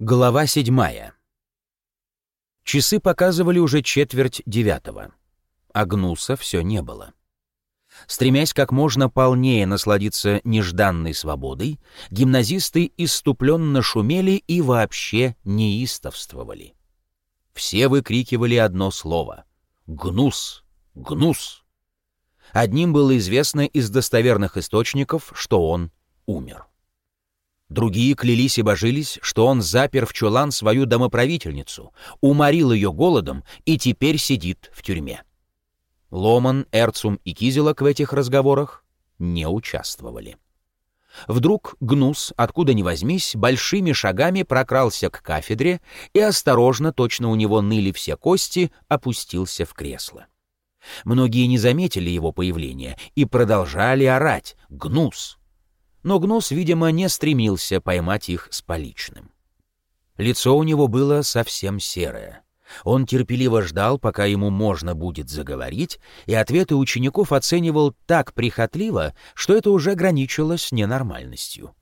Глава седьмая. Часы показывали уже четверть девятого, а гнуса все не было. Стремясь как можно полнее насладиться нежданной свободой, гимназисты иступленно шумели и вообще неистовствовали. Все выкрикивали одно слово — «Гнус! Гнус!». Одним было известно из достоверных источников, что он умер. Другие клялись и божились, что он запер в чулан свою домоправительницу, уморил ее голодом и теперь сидит в тюрьме. Ломан, Эрцум и Кизелок в этих разговорах не участвовали. Вдруг Гнус, откуда ни возьмись, большими шагами прокрался к кафедре и осторожно, точно у него ныли все кости, опустился в кресло. Многие не заметили его появления и продолжали орать «Гнус! Но Гнус, видимо, не стремился поймать их с поличным. Лицо у него было совсем серое. Он терпеливо ждал, пока ему можно будет заговорить, и ответы учеников оценивал так прихотливо, что это уже граничило с ненормальностью.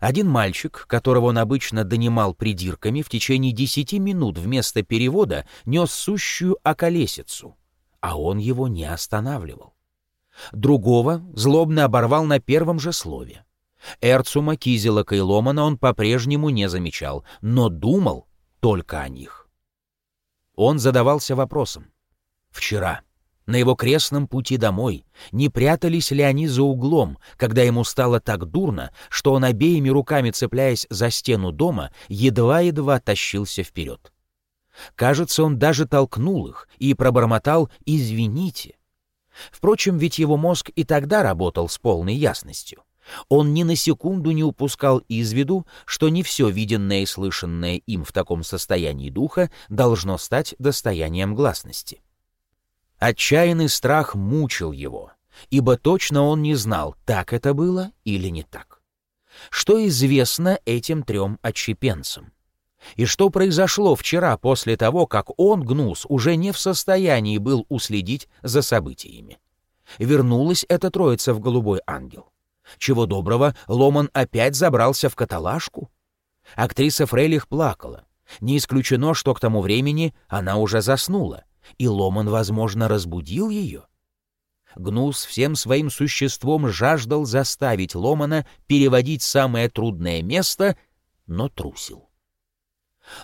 Один мальчик, которого он обычно донимал придирками, в течение десяти минут вместо перевода нес сущую околесицу, а он его не останавливал. Другого злобно оборвал на первом же слове. Эрцума, Кизелока и Ломана он по-прежнему не замечал, но думал только о них. Он задавался вопросом. Вчера, на его крестном пути домой, не прятались ли они за углом, когда ему стало так дурно, что он обеими руками, цепляясь за стену дома, едва-едва тащился вперед. Кажется, он даже толкнул их и пробормотал «извините». Впрочем, ведь его мозг и тогда работал с полной ясностью. Он ни на секунду не упускал из виду, что не все виденное и слышанное им в таком состоянии духа должно стать достоянием гласности. Отчаянный страх мучил его, ибо точно он не знал, так это было или не так. Что известно этим трем отщепенцам? И что произошло вчера после того, как он, Гнус, уже не в состоянии был уследить за событиями? Вернулась эта троица в Голубой Ангел. Чего доброго, Ломан опять забрался в каталажку. Актриса Фрейлих плакала. Не исключено, что к тому времени она уже заснула, и Ломан, возможно, разбудил ее. Гнус всем своим существом жаждал заставить Ломана переводить самое трудное место, но трусил.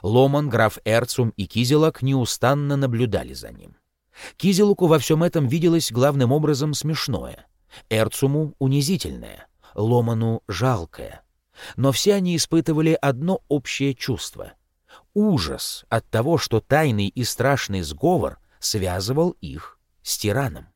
Ломан, граф Эрцум и Кизелок неустанно наблюдали за ним. Кизелуку во всем этом виделось главным образом смешное, Эрцуму — унизительное, Ломану — жалкое. Но все они испытывали одно общее чувство — ужас от того, что тайный и страшный сговор связывал их с тираном.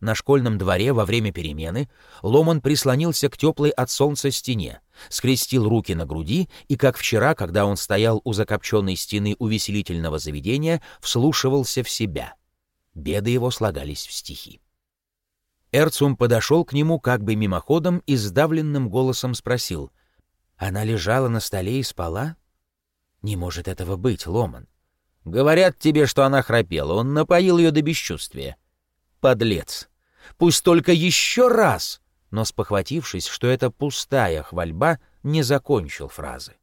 На школьном дворе во время перемены Ломан прислонился к теплой от солнца стене, скрестил руки на груди и, как вчера, когда он стоял у закопченной стены увеселительного заведения, вслушивался в себя. Беды его слагались в стихи. Эрцум подошел к нему как бы мимоходом и сдавленным голосом спросил. «Она лежала на столе и спала?» «Не может этого быть, Ломан. Говорят тебе, что она храпела. Он напоил ее до бесчувствия. Подлец! Пусть только еще раз!» Но, спохватившись, что это пустая хвальба, не закончил фразы.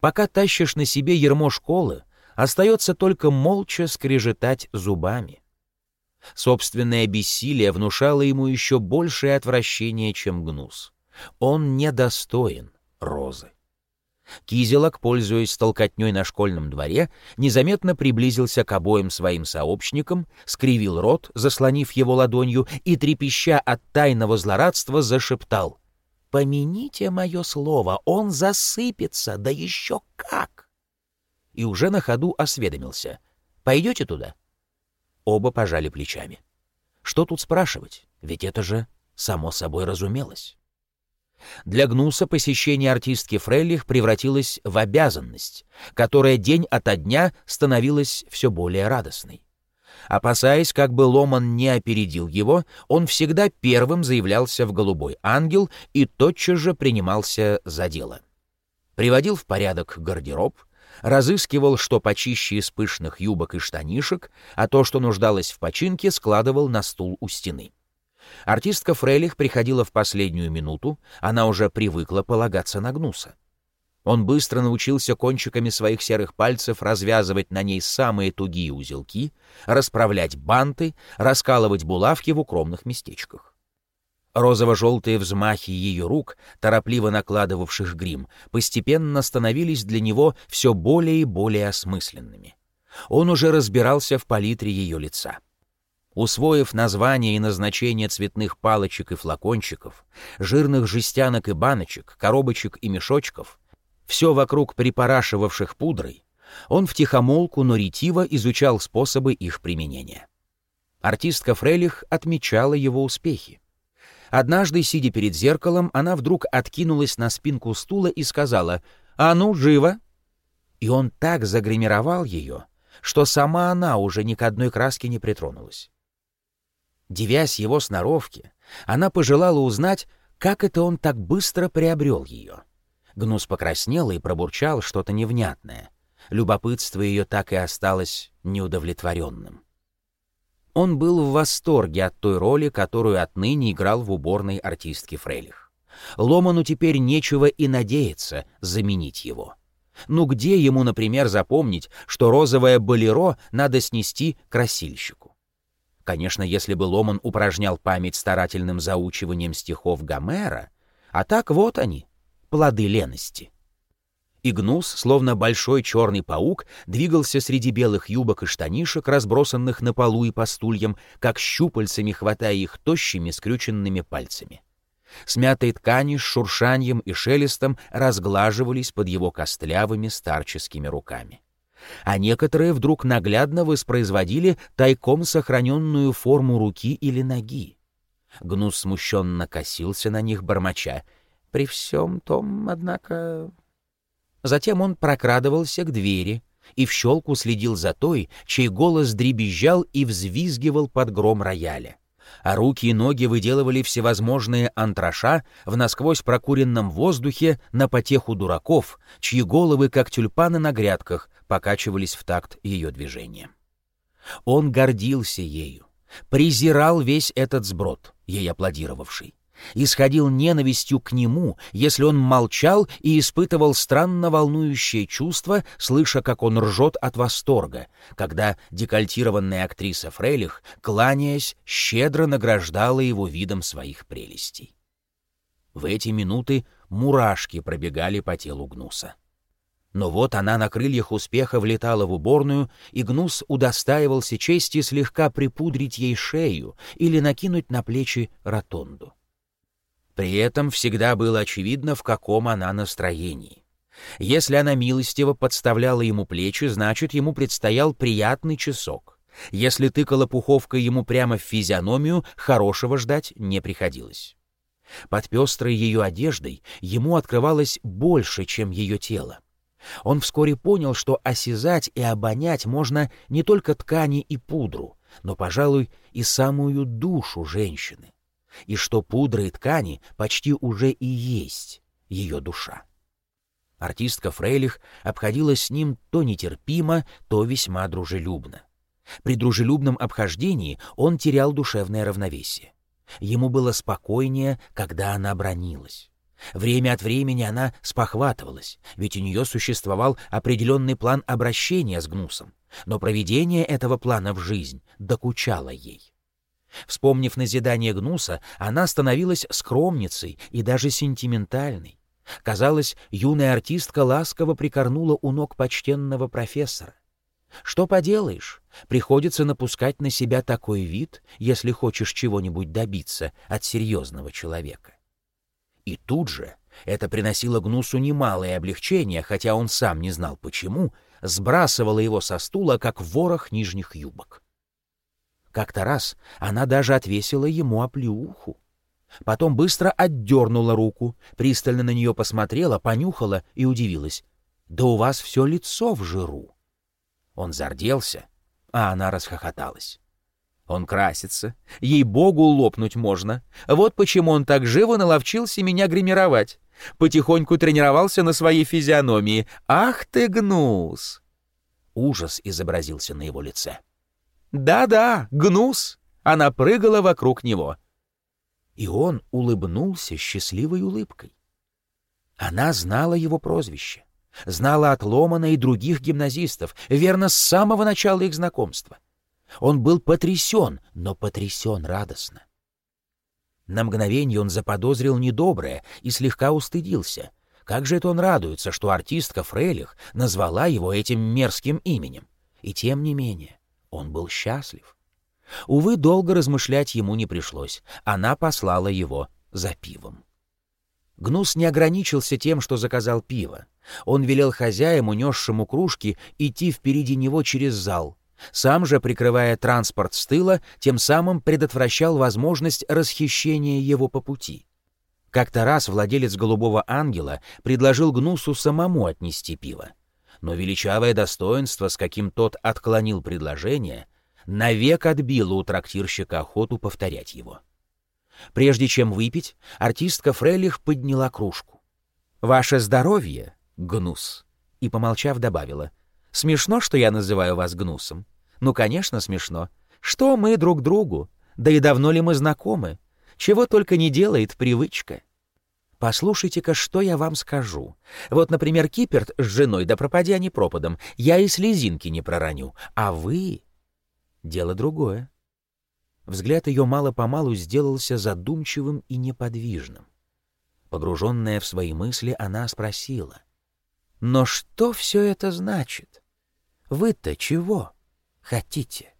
Пока тащишь на себе ермо школы, остается только молча скрежетать зубами. Собственное бессилие внушало ему еще большее отвращение, чем гнус. Он недостоин розы. Кизелок, пользуясь толкотней на школьном дворе, незаметно приблизился к обоим своим сообщникам, скривил рот, заслонив его ладонью, и, трепеща от тайного злорадства, зашептал. «Помяните мое слово, он засыпется, да еще как!» И уже на ходу осведомился. «Пойдете туда?» Оба пожали плечами. Что тут спрашивать? Ведь это же само собой разумелось. Для Гнуса посещение артистки Фрейлих превратилось в обязанность, которая день ото дня становилась все более радостной. Опасаясь, как бы Ломан не опередил его, он всегда первым заявлялся в «Голубой ангел» и тотчас же принимался за дело. Приводил в порядок гардероб, разыскивал, что почище из пышных юбок и штанишек, а то, что нуждалось в починке, складывал на стул у стены. Артистка Фрейлих приходила в последнюю минуту, она уже привыкла полагаться на Гнуса. Он быстро научился кончиками своих серых пальцев развязывать на ней самые тугие узелки, расправлять банты, раскалывать булавки в укромных местечках. Розово-желтые взмахи ее рук, торопливо накладывавших грим, постепенно становились для него все более и более осмысленными. Он уже разбирался в палитре ее лица. Усвоив название и назначение цветных палочек и флакончиков, жирных жестянок и баночек, коробочек и мешочков, все вокруг припорашивавших пудрой, он втихомолку, но ретиво изучал способы их применения. Артистка Фрейлих отмечала его успехи. Однажды, сидя перед зеркалом, она вдруг откинулась на спинку стула и сказала «А ну, живо!» И он так загримировал ее, что сама она уже ни к одной краске не притронулась. Девясь его сноровке, она пожелала узнать, как это он так быстро приобрел ее. Гнус покраснел и пробурчал что-то невнятное. Любопытство ее так и осталось неудовлетворенным. Он был в восторге от той роли, которую отныне играл в уборной артистки Фрейлих. Ломану теперь нечего и надеяться заменить его. Ну где ему, например, запомнить, что розовое болеро надо снести красильщику? Конечно, если бы Ломан упражнял память старательным заучиванием стихов Гомера, а так вот они, плоды лености. Игнус, словно большой черный паук, двигался среди белых юбок и штанишек, разбросанных на полу и по стульям, как щупальцами хватая их тощими скрюченными пальцами. Смятые ткани с шуршанием и шелестом разглаживались под его костлявыми старческими руками. А некоторые вдруг наглядно воспроизводили тайком сохраненную форму руки или ноги. Гнус смущенно косился на них, бормоча. «При всем том, однако, Затем он прокрадывался к двери и в щелку следил за той, чей голос дребезжал и взвизгивал под гром рояля. А руки и ноги выделывали всевозможные антраша в насквозь прокуренном воздухе на потеху дураков, чьи головы, как тюльпаны на грядках, покачивались в такт ее движением. Он гордился ею, презирал весь этот сброд, ей аплодировавший исходил ненавистью к нему, если он молчал и испытывал странно волнующее чувство, слыша, как он ржет от восторга, когда декольтированная актриса Фрейлих, кланяясь, щедро награждала его видом своих прелестей. В эти минуты мурашки пробегали по телу Гнуса. Но вот она на крыльях успеха влетала в уборную, и Гнус удостаивался чести слегка припудрить ей шею или накинуть на плечи ротонду. При этом всегда было очевидно, в каком она настроении. Если она милостиво подставляла ему плечи, значит, ему предстоял приятный часок. Если тыкала пуховкой ему прямо в физиономию, хорошего ждать не приходилось. Под пестрой ее одеждой ему открывалось больше, чем ее тело. Он вскоре понял, что осязать и обонять можно не только ткани и пудру, но, пожалуй, и самую душу женщины и что пудра и ткани почти уже и есть ее душа. Артистка Фрейлих обходилась с ним то нетерпимо, то весьма дружелюбно. При дружелюбном обхождении он терял душевное равновесие. Ему было спокойнее, когда она бронилась. Время от времени она спохватывалась, ведь у нее существовал определенный план обращения с Гнусом, но проведение этого плана в жизнь докучало ей. Вспомнив назидание Гнуса, она становилась скромницей и даже сентиментальной. Казалось, юная артистка ласково прикорнула у ног почтенного профессора. Что поделаешь, приходится напускать на себя такой вид, если хочешь чего-нибудь добиться от серьезного человека. И тут же это приносило Гнусу немалое облегчение, хотя он сам не знал почему, сбрасывало его со стула, как ворох нижних юбок. Как-то раз она даже отвесила ему оплеуху. Потом быстро отдернула руку, пристально на нее посмотрела, понюхала и удивилась. «Да у вас все лицо в жиру!» Он зарделся, а она расхохоталась. Он красится. Ей-богу, лопнуть можно. Вот почему он так живо наловчился меня гримировать. Потихоньку тренировался на своей физиономии. «Ах ты, гнус!» Ужас изобразился на его лице. Да-да, гнус. Она прыгала вокруг него. И он улыбнулся счастливой улыбкой. Она знала его прозвище, знала от Ломана и других гимназистов, верно, с самого начала их знакомства. Он был потрясен, но потрясен радостно. На мгновение он заподозрил недоброе и слегка устыдился. Как же это он радуется, что артистка Фрейлих назвала его этим мерзким именем. И тем не менее, он был счастлив. Увы, долго размышлять ему не пришлось. Она послала его за пивом. Гнус не ограничился тем, что заказал пиво. Он велел хозяину, несшему кружки, идти впереди него через зал, сам же, прикрывая транспорт с тыла, тем самым предотвращал возможность расхищения его по пути. Как-то раз владелец «Голубого ангела» предложил Гнусу самому отнести пиво. Но величавое достоинство, с каким тот отклонил предложение, навек отбило у трактирщика охоту повторять его. Прежде чем выпить, артистка Фрейлих подняла кружку. «Ваше здоровье, Гнус!» и, помолчав, добавила. Смешно, что я называю вас гнусом? Ну, конечно, смешно. Что мы друг другу? Да и давно ли мы знакомы? Чего только не делает привычка. Послушайте-ка, что я вам скажу. Вот, например, Киперт с женой, да пропадя они пропадом, я и слезинки не пророню. А вы... Дело другое. Взгляд ее мало-помалу сделался задумчивым и неподвижным. Погруженная в свои мысли, она спросила. «Но что все это значит? Вы-то чего хотите?